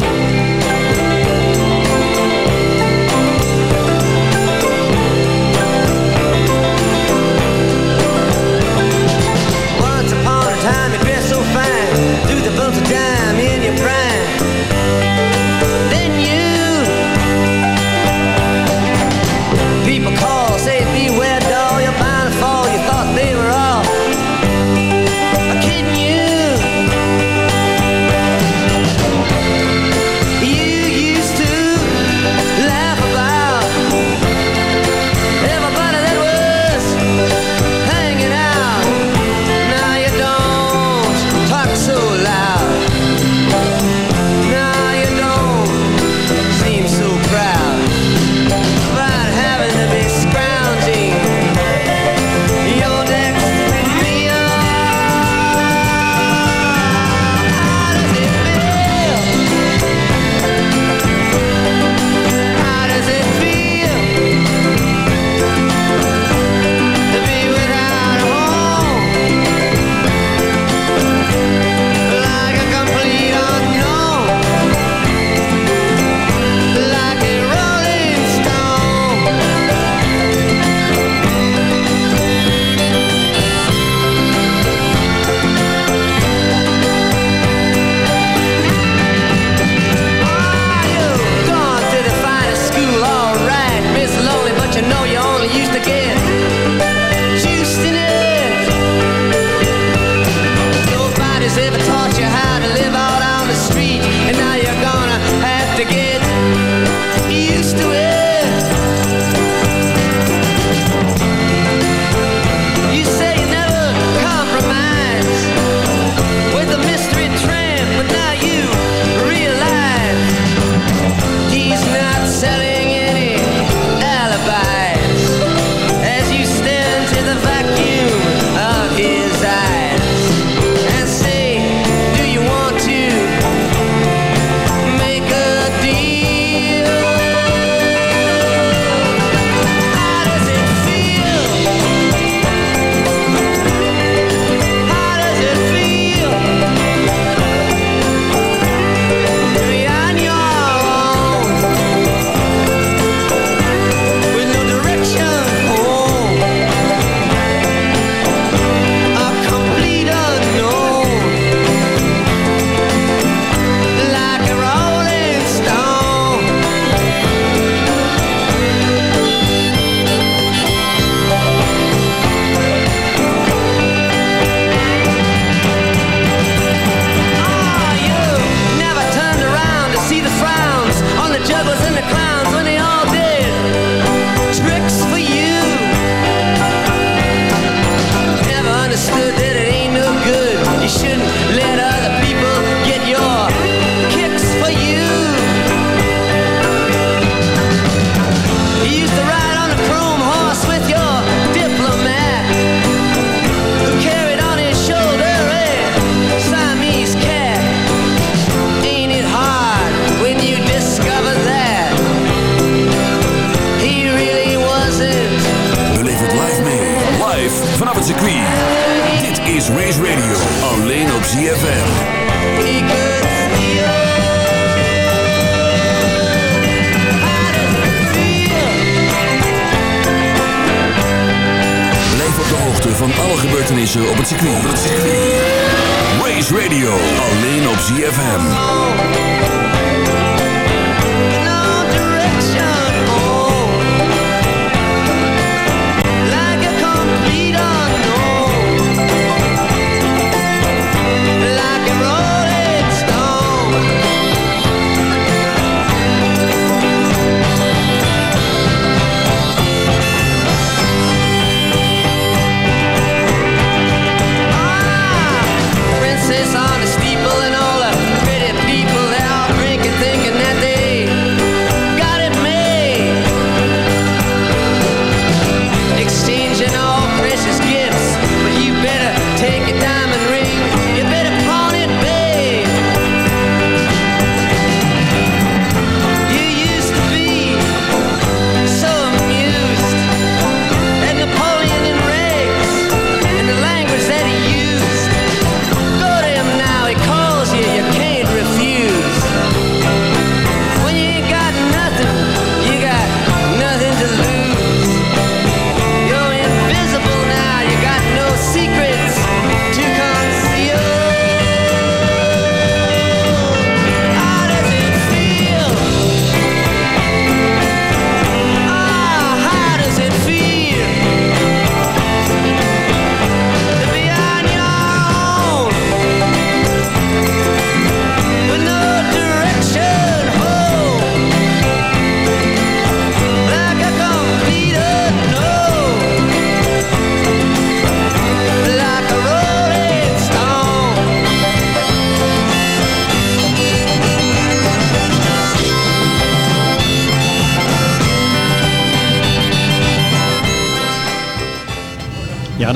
Q: sabotage
D: circuit. Dit is Race Radio, alleen op ZFM. Blijf op de hoogte van alle gebeurtenissen op het circuit. Race Radio, alleen op ZFM.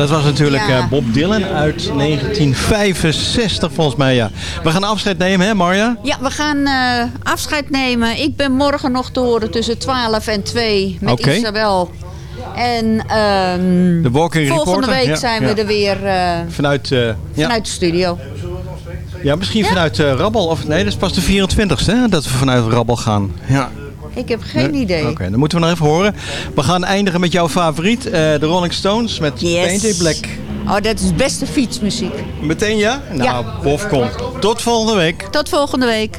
J: Dat was natuurlijk
I: Ja.
J: eh, Bob Dylan uit 1965 volgens mij. Ja. We gaan afscheid nemen, hè Marja?
I: Ja, we gaan eh, afscheid nemen. Ik ben morgen nog te horen tussen 12 en 2 met
J: Oké.
I: Isabel. En ehm,
J: De walking
I: volgende
J: reporter,
I: week
J: ja,
I: zijn we er weer eh,
J: Vanuit, ja.
I: vanuit de studio.
J: ja, misschien vanuit Rabbel. Of, nee, dat is pas de 24ste hè, dat we vanuit Rabbel gaan. Ja.
I: Ik heb geen
J: Nee?
I: idee.
J: Oké, dan moeten we nog even horen. We gaan eindigen met jouw favoriet, eh, de Rolling Stones met
I: Yes.
J: Painted Black.
I: Oh, dat is beste fietsmuziek.
J: Meteen ja? Nou,
I: Ja.
J: bof komt. Tot volgende week.
I: Tot volgende week.